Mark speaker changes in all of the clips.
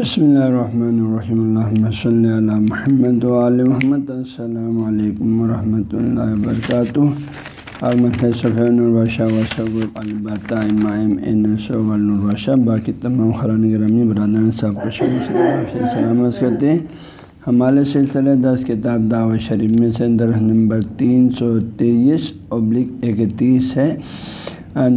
Speaker 1: بسم اللہ الرحمن الرحیم الحمۃ صلی اللہ محمد علیہ محمد السلام علیکم ورحمۃ اللہ وبرکاتہ الباشہ باقی تمام خران گرامی برادر صاحب کو سلامت کرتے ہیں ہمارے سلسلے دس کتاب دعوت شریف میں سے درخت نمبر تین سو تیئیس ابلک اکتیس ہے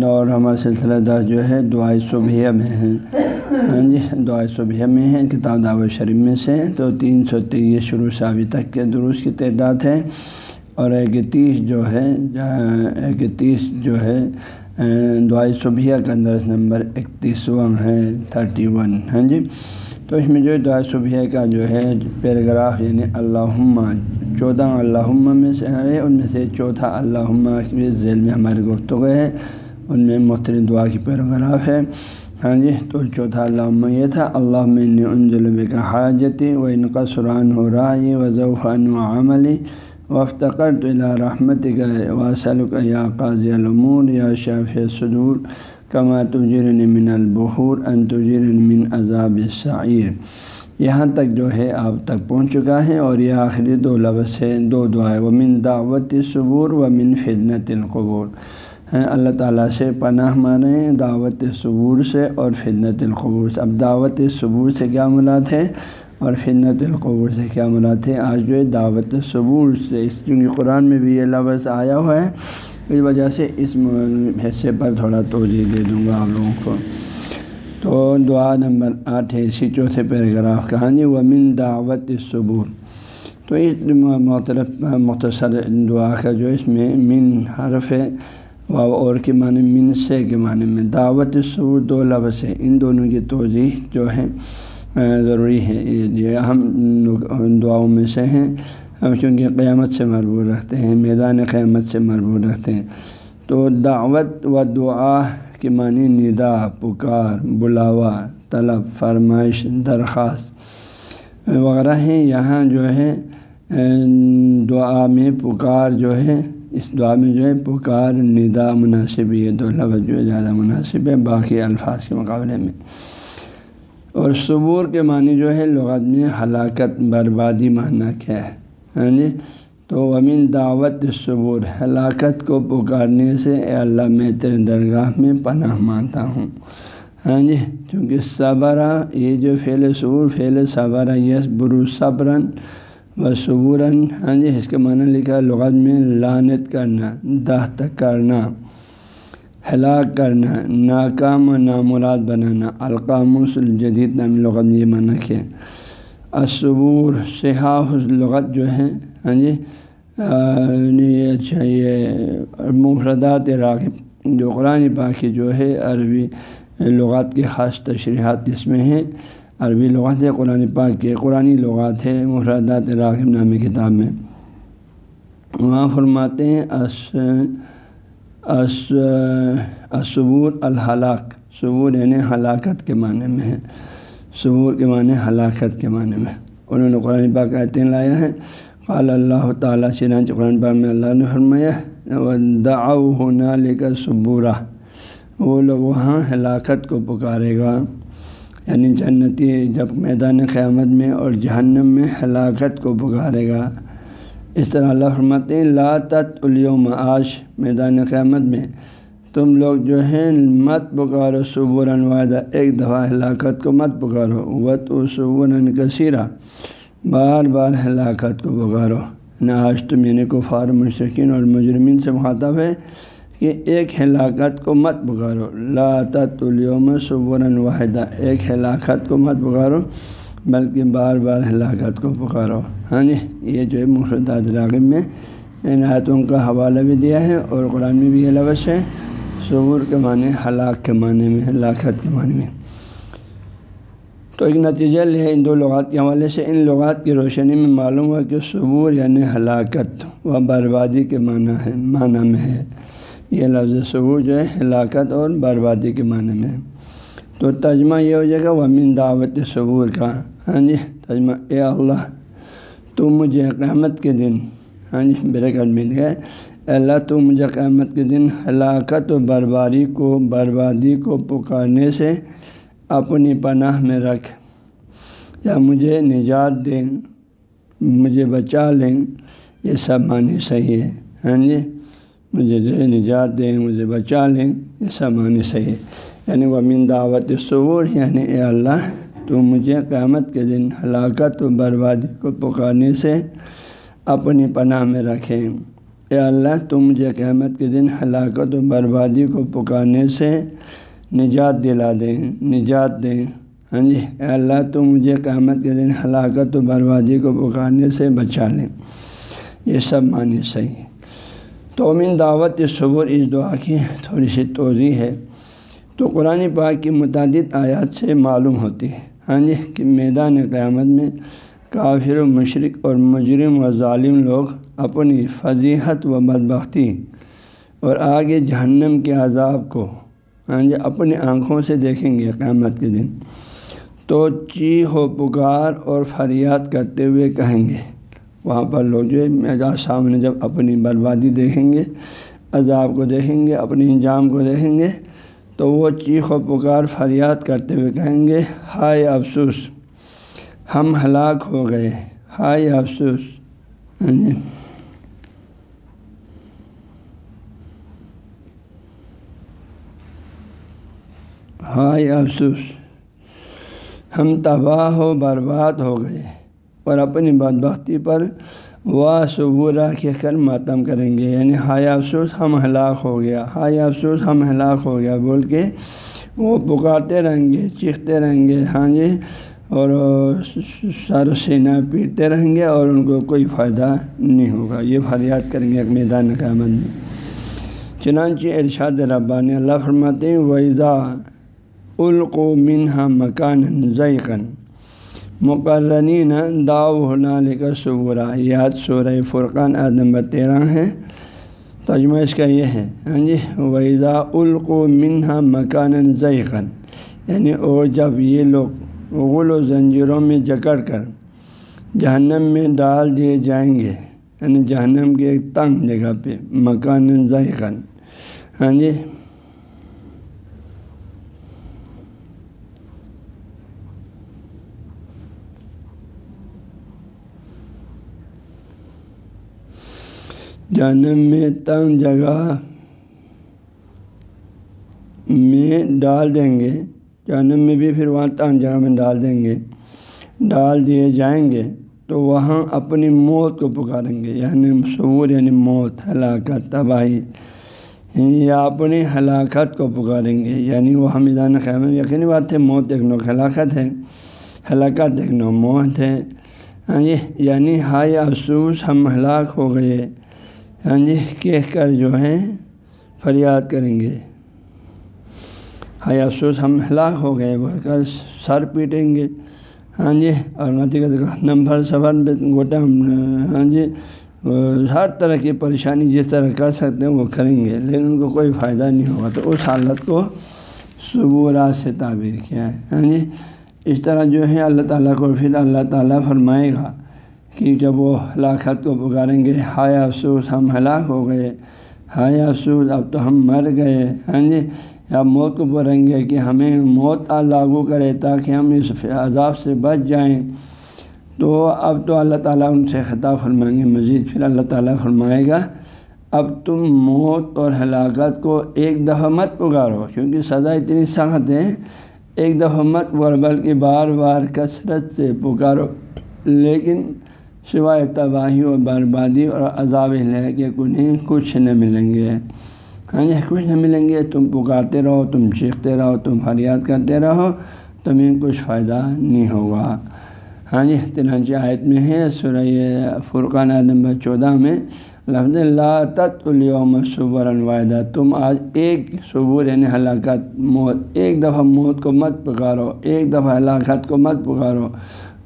Speaker 1: اور ہمارا سلسلہ دس جو ہے دعائیں صبح میں ہے ہاں جی دعائیں صبح میں ہے کتاب دعوت شریف میں سے تو تین سو تیئیس شروع سے ابھی تک کے درست کی تعداد ہے۔ اور اکتیس جو ہے اکتیس جو ہے دعائیں صبح کا درس نمبر اکتیسواں ہے تھرٹی ون ہاں جی۔ تو اس میں جو دعائیں صبح کا جو ہے، پیراگراف یعنی اللہ چودہ اللہ میں سے ہے۔ ان میں سے چوتھا اللہ کے ذیل میں ہمارے گفتگو ہے۔ ان میں مختلف دعا کی پیراگراف ہے۔ ہاں جی تو چوتھا اللہ یہ تھا اللہ میں نے ان ظلم کا حاجتی و ان کا سران ہو رہا و ذوفان و عملی وفتقر تو رحمت کا واصل کا یا قاضی العمور یا شاف صدور کما تجر من البحور ان تجر من عذاب سعیر یہاں تک جو ہے آپ تک پہنچ چکا ہے اور یہ آخری دو لفظ ہے دو دعائیں و من دعوت صبور و من فدنت القبور اللہ تعالیٰ سے پناہ مانیں دعوت صبور سے اور فدنت القبور سے۔ اب دعوت صبور سے کیا مراد ہے اور فدنت القبور سے کیا مراد ہے؟ آج جو ہے دعوت صبور سے، اس چونکہ قرآن میں بھی یہ لفظ آیا ہوا ہے، اس وجہ سے اس حصے پر تھوڑا توجہ دے دوں گا آپ لوگوں کو۔ تو دعا نمبر آٹھ ہے، اسی چوتھے پیراگراف کہانی جی، ومن دعوت صبور تو اس محترف مختصر دعا کا جو اس میں من حرف ہے۔ واو اور کے معنی من سے کے معنی میں دعوت سور دو لفظ ہے ان دونوں کی توضیح جو ہے ضروری ہے۔ یہ اہم دعاؤں میں سے ہیں۔ چونکہ قیامت سے مربوط رکھتے ہیں، میدان قیامت سے مربوط رکھتے ہیں۔ تو دعوت و دعا کے معنی ندا، پکار، بلاوا، طلب، فرمائش، درخواست۔ وغیرہ ہیں۔ یہاں جو ہے دعا میں پکار جو ہے اس دعا میں جو ہے، پکار، ندا مناسب یہ دو لفظ جو ہے زیادہ مناسب ہے باقی الفاظ کے مقابلے میں۔ اور صبور کے معنی جو ہے، لغت میں ہلاکت، بربادی معنی کیا ہے۔ ہاں جی تو امین دعوت صبور ہلاکت کو پکارنے سے اے اللہ، میں تیرے درگاہ میں پناہ مانتا ہوں۔ ہاں جی چونکہ صبرہ یہ جو فعل صبور فعل صبرہ یس برو صبرن و صبوراً ہاں جی اس کے معنی لکھا لغت میں لانت کرنا دہ تک کرنا، ہلاک کرنا، ناکام و نامراد بنانا، القاموس الجدید نام لغت یہ معنی کیا اصبور صحاف لغت جو ہے ہاں جی اچھا یہ مفردات راغب جو قرآن پاکی جو ہے، عربی لغات کی خاص تشریحات اس میں ہیں۔ عربی لغات ہے قرآن پاک کے قرآن لغات ہے، مفردات راغب نامی کتاب میں۔ وہاں فرماتے ہیں اصبور الحلاق۔ صبور یعنی ہلاکت کے معنی میں ہے۔ صبور کے معنی ہلاکت کے معنی میں۔ انہوں نے قرآن پاک آیتیں لایا ہے قال اللہ تعالیٰ، چنانچہ قرآن پاک میں اللہ نے فرمایا دعا ہونا لے کر صبورہ وہ لوگ وہاں ہلاکت کو پکارے گا۔ یعنی جنتی جب میدان قیامت میں اور جہنم میں ہلاکت کو پکارے گا۔ اس طرح اللہ فرماتے ہیں، لا تت الیوم آش میدان قیامت میں۔ تم لوگ جو ہیں، مت پکارو صبور وعدہ ایک دفعہ ہلاکت کو مت پکارو۔ وط و صبور کثیرہ، بار بار ہلاکت کو پکارو۔ نہ آج تم یعنی کفار مشرقین اور مجرمین سے مخاطب ہے کہ ایک ہلاکت کو مت پکارو لا تلیوم صبر واحدہ ایک ہلاکت کو مت پکارو بلکہ بار بار ہلاکت کو پکارو۔ ہاں جی یہ جو ہے مفردات راغب میں ان آیتوں کا حوالہ بھی دیا ہے اور قرآن میں بھی یہ لفظ ہے صبور کے معنی، ہلاک کے معنی میں، ہلاکت کے معنی میں۔ تو ایک نتیجہ لے ان دو لغات کے حوالے سے۔ ان لغات کی روشنی میں معلوم ہوا کہ صبور یعنی ہلاکت و بربادی کے معنی ہے، معنی میں ہے۔ یہ لفظ صبور جو ہے، ہلاکت اور بربادی کے معنی میں۔ تو ترجمہ یہ ہو جائے گا، ومن دعوت صبور کا۔ ہاں جی ترجمہ اے اللہ، تو مجھے قیامت کے دن ہاں جی بریکٹ مل گئے اللہ، تو مجھے قیامت کے دن ہلاکت و بربادی کو بربادی کو پکارنے سے اپنی پناہ میں رکھ۔ یا مجھے نجات دیں، مجھے بچا لیں، یہ سب معنی صحیح ہے۔ ہاں جی مجھے جو ہے نجات دیں، مجھے بچا لیں یہ سب معنی صحیح ہے۔ یعنی وہ من دعوت صور یعنی اے اللہ، تو مجھے قیامت کے دن ہلاکت و بربادی کو پکارنے سے اپنی پناہ میں رکھیں۔ اے اللہ، تو مجھے قیامت کے دن ہلاکت و بربادی کو پکارنے سے نجات دلا دیں، نجات دیں۔ ہاں جی اے اللہ، تو مجھے قیامت کے دن ہلاکت و بربادی کو پکارنے سے بچا لیں۔ یہ سب معنی صحیح ہے۔ تو امین دعوت صبر اس دعا کی تھوڑی سی توضیع ہے۔ تو قرآن پاک کی متعدد آیات سے معلوم ہوتی ہے۔ ہاں جی کہ میدان قیامت میں کافر و مشرق اور مجرم و ظالم لوگ اپنی فضیحت و بدبختی اور آگے جہنم کے عذاب کو ہاں جی اپنی آنکھوں سے دیکھیں گے قیامت کے دن۔ تو چیخ و پکار اور فریاد کرتے ہوئے کہیں گے۔ وہاں پر لوگ جو ہے سامنے جب اپنی بربادی دیکھیں گے، عذاب کو دیکھیں گے، اپنی انجام کو دیکھیں گے، تو وہ چیخ و پکار فریاد کرتے ہوئے کہیں گے، ہائے افسوس، ہم ہلاک ہو گئے، ہائے افسوس۔ ہاں جی۔ ہائے افسوس، ہم تباہ و برباد ہو گئے۔ اور اپنی بدبختی پر وا صبورہ کہہ کر ماتم کریں گے۔ یعنی ہائے افسوس، ہم ہلاک ہو گیا۔ ہائے افسوس، ہم ہلاک ہو گیا۔ بول کے وہ پکارتے رہیں گے، چیختے رہیں گے۔ ہاں جی؟ اور سر سینہ پیٹتے رہیں گے اور ان کو کوئی فائدہ نہیں ہوگا۔ یہ فریاد کریں گے ایک میدان قیامت میں۔ چنانچہ ارشاد ربانی اللہ فرماتے ہیں ویزا القو منہا مکان ضیقن مقرنین داؤ ہونا کا صبورہ یاد سورہ فرقان نمبر تیرہ ہے۔ ترجمہ اس کا یہ ہے ہاں جی ویزا القو منہا مکان ضیقن یعنی اور جب یہ لوگ غل و زنجیروں میں جکڑ کر جہنم میں ڈال دیے جائیں گے یعنی جہنم کے ایک تنگ جگہ پہ مکان ضیقن ہاں جی جہنم میں تنگ جگہ میں ڈال دیں گے۔ جہنم میں بھی پھر وہاں تنگ جگہ میں ڈال دیں گے۔ ڈال دیے جائیں گے تو وہاں اپنی موت کو پکاریں گے۔ یعنی مصور یعنی موت، ہلاکت، تباہی یعنی یا اپنی ہلاکت کو پکاریں گے۔ یعنی وہ میدان خیمہ یقینی بات ہے، موت ایک نو ہلاکت ہے۔ ہلاکت ایک نو موت ہے۔ یعنی ہاں یعنی ہائے افسوس، ہم ہلاک ہو گئے۔ ہاں جی کہہ کر جو ہے، فریاد کریں گے۔ ہائے افسوس، ہم ہلاک ہو گئے بول کر سر پیٹیں گے۔ ہاں جی اور نمبر سفر گوٹا ہاں جی ہر طرح کی پریشانی جس طرح کر سکتے ہیں، وہ کریں گے۔ لیکن ان کو کوئی فائدہ نہیں ہوگا۔ تو اس حالت کو صبح رات سے تعبیر کیا ہے۔ ہاں جی اس طرح جو ہے، اللہ تعالیٰ کو پھر اللہ تعالیٰ فرمائے گا۔ کہ جب وہ ہلاکت کو پکاریں گے، ہائے افسوس، ہم ہلاک ہو گئے۔ ہائے افسوس، اب تو ہم مر گئے۔ ہاں جی؟ یا موت کو پڑھیں گے کہ ہمیں موت لاگو کرے تاکہ ہم اس عذاب سے بچ جائیں۔ تو اب تو اللہ تعالیٰ ان سے خطاب فرمائیں گے۔ مزید پھر اللہ تعالیٰ فرمائے گا، اب تم موت اور ہلاکت کو ایک دفعہ مت پکارو، کیونکہ سزا اتنی سخت ہے۔ ایک دفعہ مت پکارو، بلکہ بار بار کثرت سے پکارو۔ لیکن سوائے تباہی و بربادی اور عذاب لے کے کنہیں کچھ نہ ملیں گے۔ ہاں جی کچھ نہ ملیں گے۔ تم پکارتے رہو، تم چیختے رہو، تم فریاد کرتے رہو تمہیں کچھ فائدہ نہیں ہوگا۔ ہاں جی تنانچہ آیت میں ہے، سورہ فرقان نمبر چودہ میں، لفظ اللہ تت الیوم صبر الواحدہ تم آج ایک صبور یعنی ہلاکت موت، ایک دفعہ موت کو مت پکارو، ایک دفعہ ہلاکت کو مت پکارو۔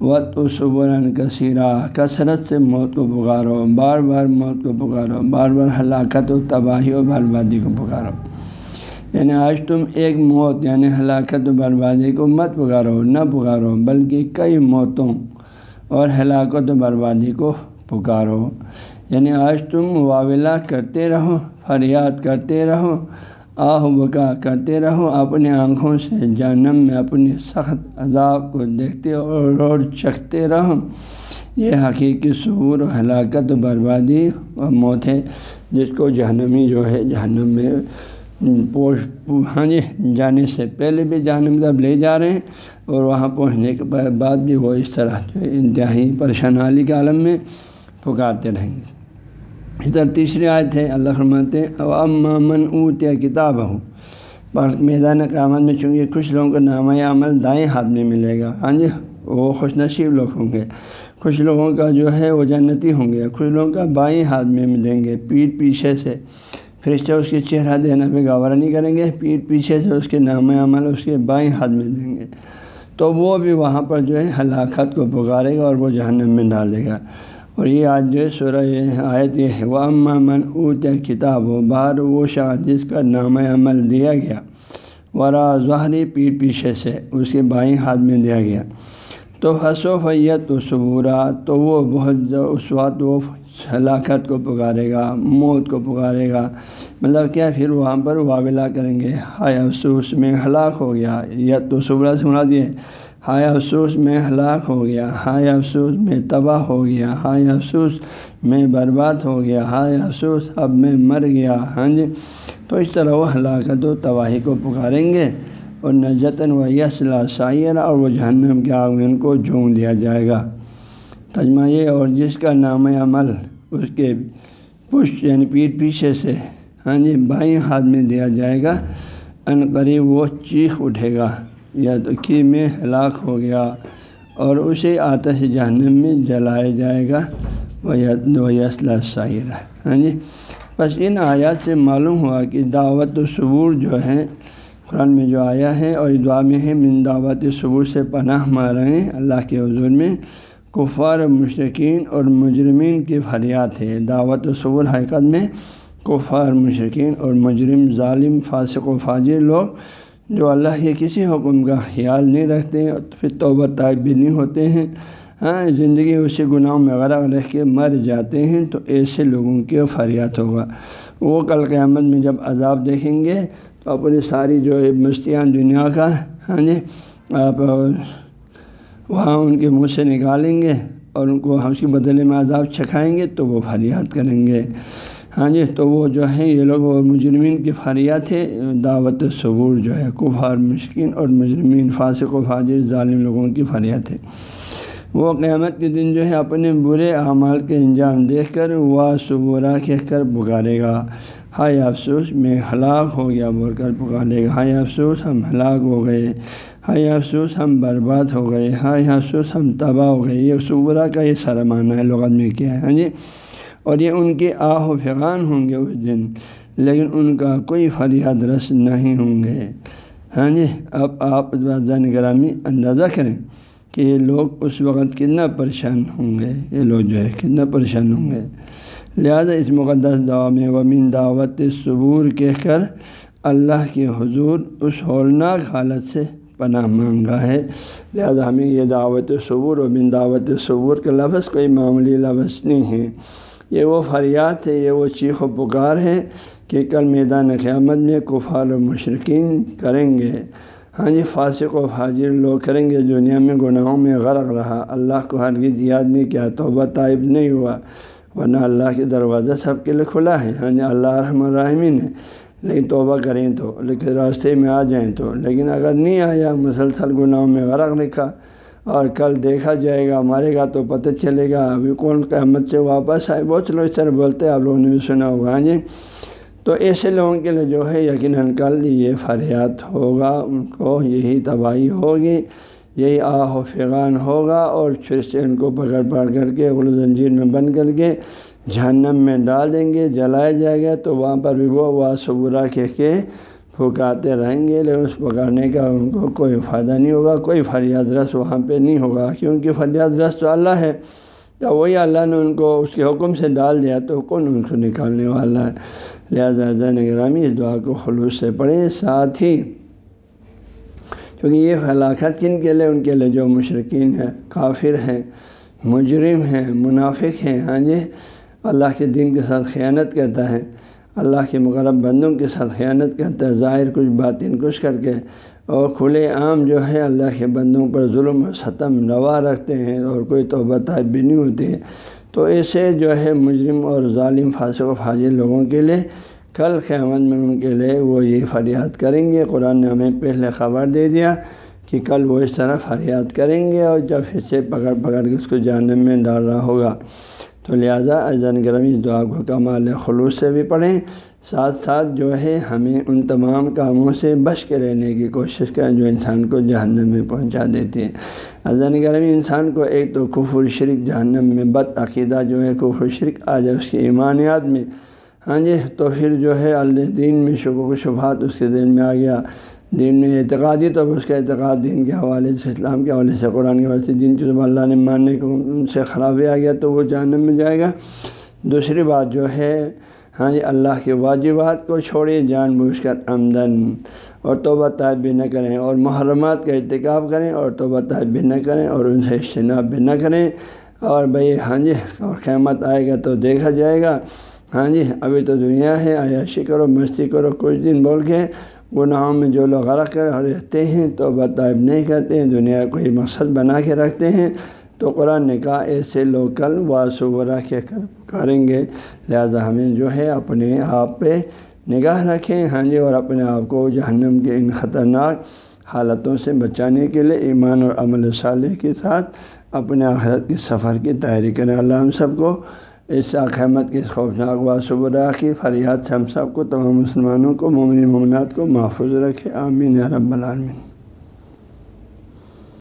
Speaker 1: وط و صبراً کثیرہ کثرت سے موت کو پکارو، بار بار موت کو پکارو، بار بار ہلاکت و تباہی و بربادی کو پکارو۔ یعنی آج تم ایک موت یعنی ہلاکت و بربادی کو مت پکارو، نہ پکارو، بلکہ کئی موتوں اور ہلاکت و بربادی کو پکارو۔ یعنی آج تم مواولہ کرتے رہو، فریاد کرتے رہو آہ بکا کرتے رہو، اپنی آنکھوں سے جانم میں اپنی سخت عذاب کو دیکھتے اور اور چکھتے رہو۔ یہ حقیقی سعور و ہلاکت و بربادی و موت ہے، جس کو جہنمی جو ہے، جہنم میں پوش ہاں جی جانے سے پہلے بھی جہنم جب لے جا رہے ہیں اور وہاں پہنچنے کے بعد بھی وہ اس طرح جو ہے، انتہائی پریشان علی کے عالم میں پکارتے رہیں گے۔ ادھر تیسری آیت ہے، اللہ فرماتے من اوت یا کتاب ہو میدان قیامت میں چونکہ کچھ لوگوں کا نامہ عمل دائیں ہاتھ میں ملے گا ہاں جی وہ خوش نصیب لوگ ہوں گے۔ کچھ لوگوں کا جو ہے وہ جنتی ہوں گے، کچھ لوگوں کا بائیں ہاتھ میں دیں گے پیٹ پیچھے سے۔ فرشتہ اس کے چہرہ دینا بھی گوارہ نہیں کریں گے پیٹ پیچھے سے اس کے نام عمل اس کے بائیں ہاتھ میں دیں گے۔ تو وہ بھی وہاں پر جو ہے ہلاکت کو پکارے گا اور وہ جہنم میں ڈال دے گا۔ اور یہ آج جو ہے سورہ آیت یہ ہے وہ من اوت کتاب و باہر وہ شاہ جس کا نام عمل دیا گیا، ورا ظہری پیٹ پیچھے سے اس کے بائیں ہاتھ میں دیا گیا۔ تو حسو فیت و صبورہ تو وہ بہت اس وقت وہ ہلاکت کو پکارے گا، موت کو پکارے گا۔ مطلب کیا پھر وہاں پر واولا کریں گے؟ ہائے افسوس، میں ہلاک ہو گیا۔ یا تو صبح سنا دیے۔ ہائے افسوس میں ہلاک ہو گیا، ہائے افسوس میں تباہ ہو گیا، ہائے افسوس میں برباد ہو گیا، ہائے افسوس اب میں مر گیا ہاں جی؟ تو اس طرح وہ ہلاکت و تباہی کو پکاریں گے اور نجتن و یسلا سائرہ اور وہ جہنم کے آگ میں ان کو جھونک دیا جائے گا۔ تجمہ یہ، اور جس کا نام عمل، اس کے پشت یعنی پیٹ پیچھے سے ہاں جی بائیں ہاتھ میں دیا جائے گا، ان قریب وہ چیخ اٹھے گا۔ یا کی میں ہلاک ہو گیا اور اسے آتش جہنم میں جلایا جائے گا۔ وہ یسلہ سائرہ ہاں جی۔ بس ان آیات سے معلوم ہوا کہ دعوت و صبور جو ہے، قرآن میں جو آیا ہے اور دعا میں ہے، من دعوت صبور سے پناہ مارے ہیں اللہ کے حضور میں۔ کفار مشرقین اور مجرمین کی فریات ہے۔ دعوت و صبور حقیقت میں کفار مشرقین اور مجرم، ظالم، فاسق و فاجر لوگ جو اللہ کے کسی حکم کا خیال نہیں رکھتے ہیں پھر توبہ طائب بھی نہیں ہوتے ہیں۔ ہاں زندگی اسی گناہوں میں غرق رہ کے مر جاتے ہیں تو ایسے لوگوں کے فریات ہوگا۔ وہ کل قیامت میں جب عذاب دیکھیں گے تو اپنی ساری جو مستیان دنیا کا ہاں جی آپ وہاں ان کے منہ سے نکالیں گے اور ان کو اس کے بدلے میں عذاب چکھائیں گے تو وہ فریاد کریں گے۔ ہاں جی تو وہ جو ہیں، یہ لوگ وہ مجرمین کی فریات ہے، دعوت صبور جو ہے، کفار، مشکین اور مجرمین، فاسق و فاجر، ظالم لوگوں کی فریات ہے۔ وہ قیامت کے دن جو ہے، اپنے برے اعمال کے انجام دیکھ کر، وہ صبورہ کہہ کر پکارے گا۔ ہائے افسوس، میں ہلاک ہو گیا، بول کر پکارے گا۔ ہائے افسوس، ہم ہلاک ہو گئے۔ ہائے افسوس، ہم برباد ہو گئے۔ ہائے افسوس، ہم تباہ ہو گئے۔ یہ صبورہ کا یہ سارا معنی ہے لغت میں کیا ہے ہاں جی؟ اور یہ ان کے آہ و فغان ہوں گے اس دن لیکن ان کا کوئی فریاد رس نہیں ہوں گے۔ ہاں جی اب آپ زان گرامی اندازہ کریں کہ یہ لوگ اس وقت کتنا پریشان ہوں گے۔ یہ لوگ جو ہے کتنا پریشان ہوں گے۔ لہذا اس مقدس دعا میں ومین دعوت صبور کہہ کر اللہ کے حضور اس ہولناک حالت سے پناہ مانگا ہے۔ لہذا ہمیں یہ دعوت صبور و بن دعوت صبور کا لفظ کوئی معمولی لفظ نہیں ہے۔ یہ وہ فریات ہے، یہ وہ چیخ و پکار ہے کہ کل میدان قیامت میں کفار و مشرقین کریں گے۔ ہاں جی فاسق و حاضر لوگ کریں گے۔ دنیا میں گناہوں میں غرق رہا۔ اللہ کو ہرگز یاد نہیں کیا۔ توبہ طائب نہیں ہوا۔ ورنہ اللہ کے دروازہ سب کے لیے کھلا ہے۔ ہاں جی اللہ رحم الرحمین ہے۔ لیکن توبہ کریں تو، لیکن راستے میں آ جائیں تو۔ لیکن اگر نہیں آیا، مسلسل گناہوں میں غرق رکھا۔ اور کل دیکھا جائے گا مارے گا تو پتہ چلے گا۔ ابھی کون قیامت سے واپس آئے؟ بہت لوگ اس طرح بولتے ہیں، آپ لوگوں نے بھی سنا ہوگا۔ ہاں جی۔ تو ایسے لوگوں کے لیے جو ہے یقیناً کل یہ فریات ہوگا، ان کو یہی تباہی ہوگی، یہی آہ و فغان ہوگا اور پھر سے ان کو پکڑ پکڑ کر کے غل زنجیر میں بند کر کے جہنم میں ڈال دیں گے، جلایا جائے گا۔ تو وہاں پر بھی وہ وا کہہ کے پھکاتے رہیں گے، لیکن اس پکارنے کا ان کو کوئی فائدہ نہیں ہوگا، کوئی فریاد رس وہاں پہ نہیں ہوگا، کیونکہ فریاد رس تو اللہ ہے۔ جب وہی اللہ نے ان کو اس کے حکم سے ڈال دیا تو کون ان کو نکالنے والا ہے؟ لہٰذا زین گرامی اس دعا کو خلوص سے پڑھیں۔ ساتھ ہی کیونکہ یہ ہلاکت کن کے لیے؟ ان کے لیے جو مشرقین ہیں، کافر ہیں، مجرم ہیں، منافق ہیں۔ ہاں جی اللہ کے دین کے ساتھ خیانت کرتا ہے۔ اللہ کے مغرب بندوں کے ساتھ خیانت کرتا ہے، ظاہر کچھ باطن کچھ کر کے اور کھلے عام جو ہے اللہ کے بندوں پر ظلم و ستم روا رکھتے ہیں اور کوئی توبہ طائب بھی نہیں ہوتی ہے تو ایسے جو ہے مجرم اور ظالم فاسق و فاضل لوگوں کے لیے، کل قیامت میں ان کے لیے وہ یہ فریاد کریں گے۔ قرآن نے ہمیں پہلے خبر دے دیا کہ کل وہ اس طرح فریاد کریں گے اور جب حصے پکڑ پکڑ کے اس کو جانب میں ڈال رہا ہوگا۔ تو لہٰذا اذن گرمی دعا کو کمال خلوص سے بھی پڑھیں، ساتھ ساتھ جو ہے ہمیں ان تمام کاموں سے بچ کے رہنے کی کوشش کریں جو انسان کو جہنم میں پہنچا دیتی ہے اذن گرمی انسان کو ایک تو کفر شرک جہنم میں بد عقیدہ جو ہے کفر شرک آ جائے اس کی ایمانیات میں۔ ہاں جی تو پھر جو ہے اللہ دین میں شکو و شبہات اس کے دین میں آ گیا۔ دین میں اعتقادی طور پر اس کا اعتقاد دین کے حوالے سے، اسلام کے حوالے سے، قرآن کے حوالے سے جن چیزوں اللہ نے ماننے کو ان سے خرابی آ گیا تو وہ جہنم میں جائے گا۔ دوسری بات جو ہے ہاں جی اللہ کے واجبات کو چھوڑے جان بوجھ کر آمدن اور توبہ طائب بھی نہ کریں اور محرمات کا ارتکاب کریں اور توبہ طائب بھی نہ کریں اور ان سے اجتناب بھی نہ کریں۔ اور بھائی ہاں جی اور قیامت آئے گا تو دیکھا جائے گا۔ ہاں جی ابھی تو دنیا ہے عیاشی کرو مستی کرو، کچھ دن بول کے گناہوں میں جو لوگ غرق کر رہتے ہیں تو بطائب نہیں کرتے ہیں، دنیا کوئی مقصد بنا کے رکھتے ہیں۔ تو قرآن نے کہا، ایسے لوگ کل واسورا کے کر کریں گے۔ لہذا ہمیں جو ہے اپنے آپ پہ نگاہ رکھیں۔ ہاں جی اور اپنے آپ کو جہنم کے ان خطرناک حالتوں سے بچانے کے لیے ایمان اور عمل صالح کے ساتھ اپنے آخرت کے سفر کی تیاری کریں۔ اللہ ہم سب کو اس احمد کی خوفناک و کی فریاد سے ہم سب کو تمام مسلمانوں کو مومن ممنات کو محفوظ رکھے، آمین رب العالمین۔